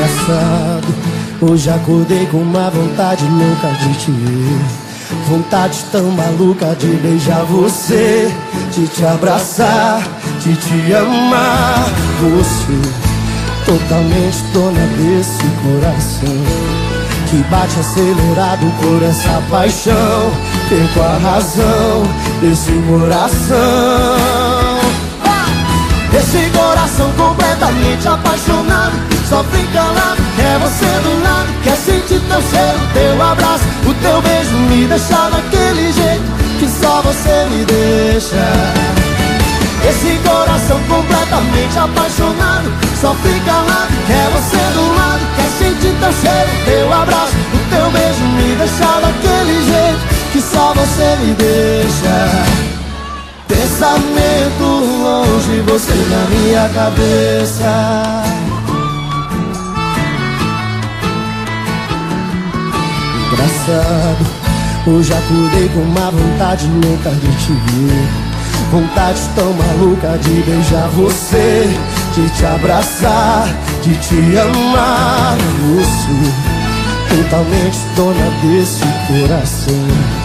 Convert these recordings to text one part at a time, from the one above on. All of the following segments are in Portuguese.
Engraçado, hoje acordei com uma vontade louca de te ver. Vontade tão maluca de beijar você, de te abraçar, de te amar. Você, totalmente dona desse coração, que bate acelerado por essa paixão. Perco a razão desse coração. Esse coração completamente apaixonado Só fica calado, quer você do lado Quer sentir teu cheiro, teu abraço O teu beijo me deixa daquele jeito Que só você me deixa. Esse coração completamente apaixonado Só fica calado, quer você do lado Quer sentir teu cheiro, teu abraço O teu beijo me deixa daquele jeito Que só você me deixa longe, você na minha cabeça. Engraçado, hoje acordei com uma vontade louca de te ver. Vontade tão maluca de beijar você De te abraçar, de te amar. Você, totalmente dona desse coração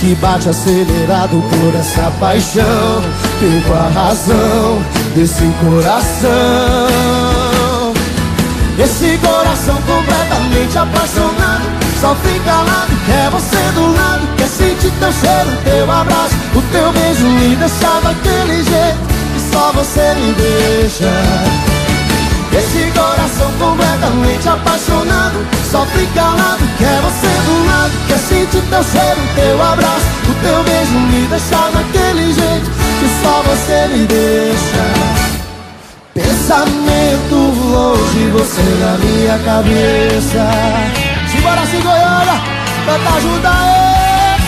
que bate acelerado por essa paixão. Perco a razão desse coração. Esse coração completamente apaixonado Só fica calado, quer você do lado Quer sentir teu cheiro, teu abraço O teu beijo me deixa daquele jeito Que só você me deixa Esse coração completamente apaixonado Só fica calado, quer você do lado Quer sentir teu cheiro, teu abraço Pensamento longe, você na minha cabeça. Simbora, assim, Goiânia, canta ajuda aí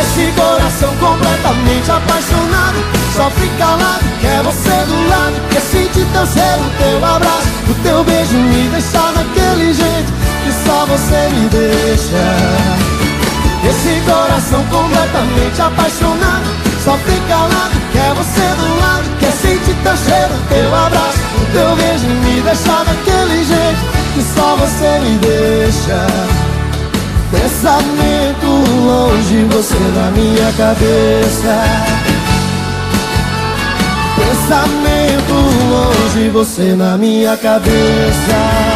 Esse coração completamente apaixonado Só fica calado, quer você do lado Quer sentir teu cheiro, teu abraço O teu beijo me deixa daquele jeito Que só você me deixa. Esse coração completamente apaixonado Só fica calado, teu cheiro, teu abraço teu beijo me deixa daquele jeito Que só você me deixa. Pensamento longe, você na minha cabeça. Pensamento longe, você na minha cabeça